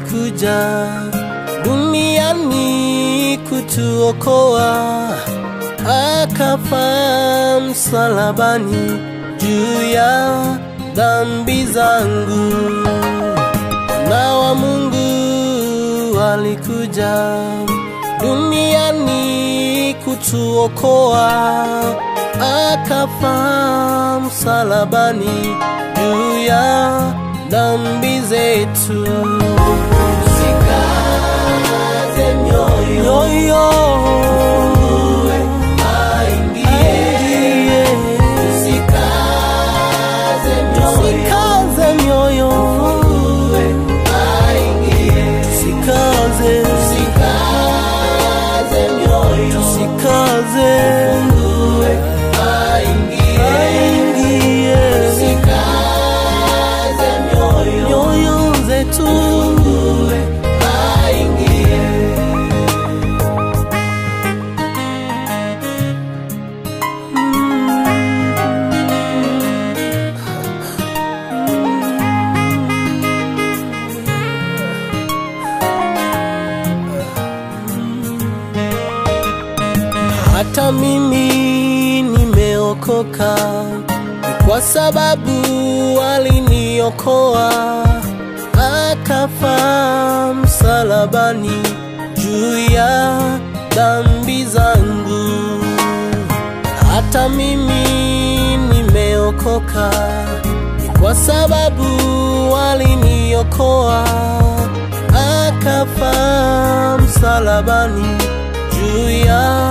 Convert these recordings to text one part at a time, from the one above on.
alikuja duniani kutuokoa, akafa msalabani juu ya dhambi zangu. Na wa Mungu alikuja duniani kutuokoa, akafa msalabani juu ya dhambi zetu. hata mimi nimeokoka, kwa sababu aliniokoa akafa msalabani juu ya dhambi zangu. Hata mimi nimeokoka, kwa sababu aliniokoa akafa msalabani juu ya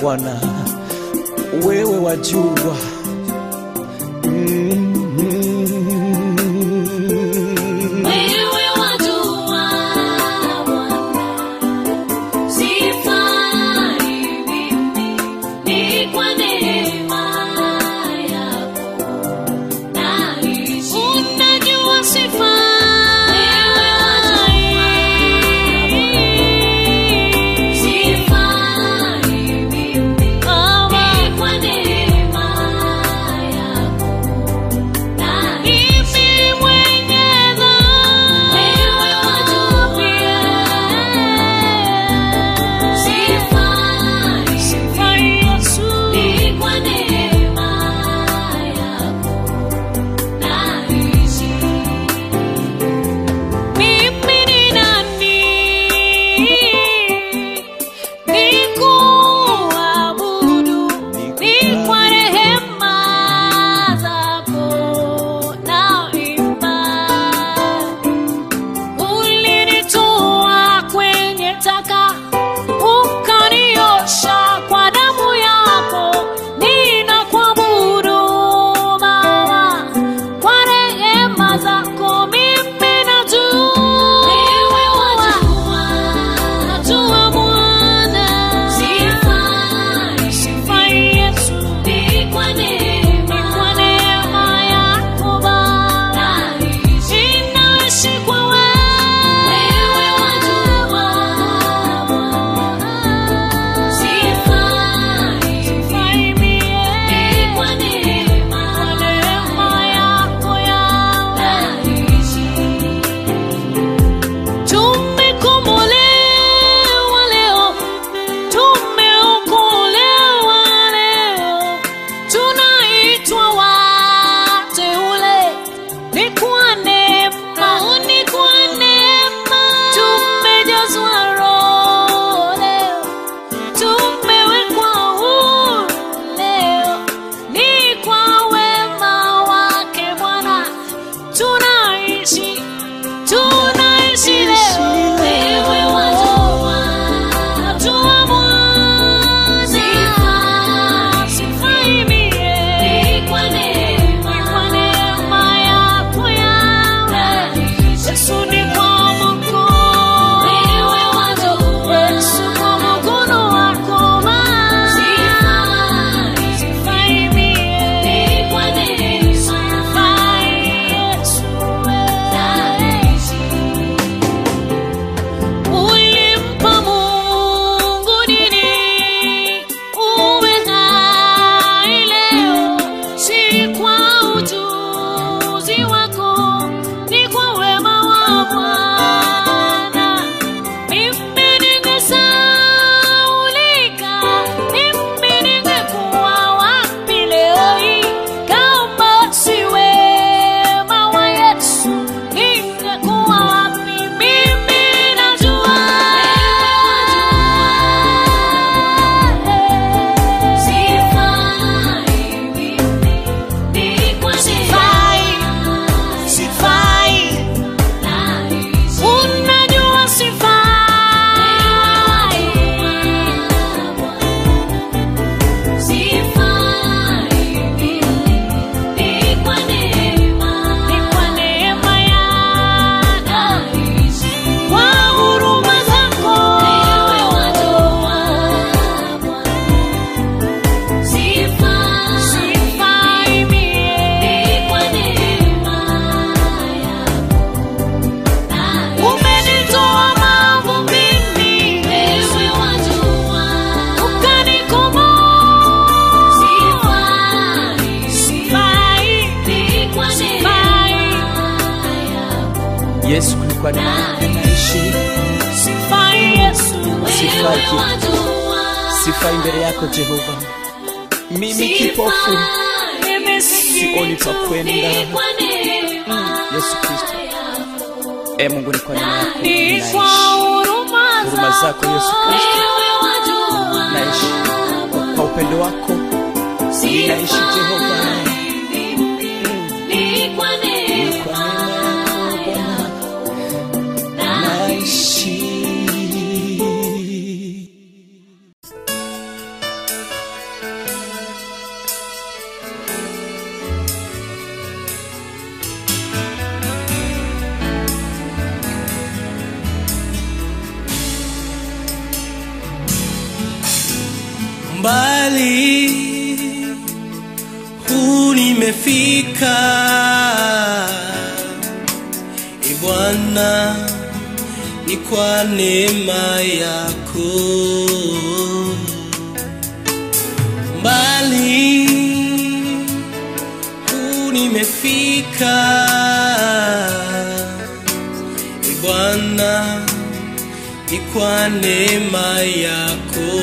Bwana, wewe wajua. Mungu niko nyuma ni kwa huruma zako Yesu Kristo. naishi. Kwa upendo wako naishi Jehova. Bwana ni kwa neema yako. Mbali huu nimefika e bwana ni kwa neema yako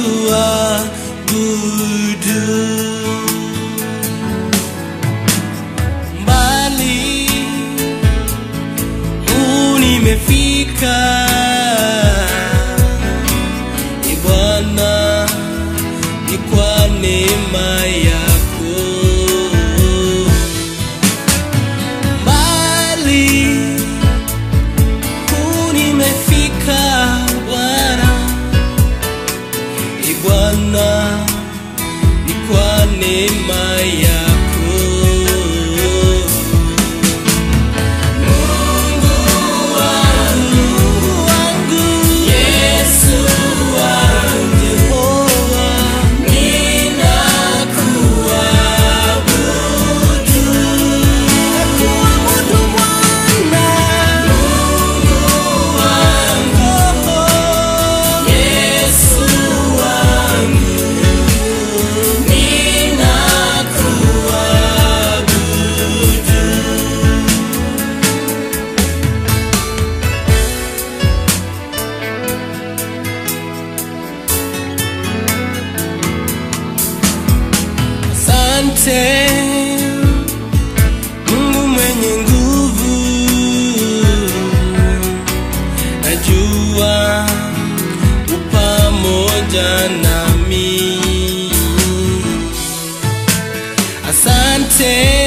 you are. Asante.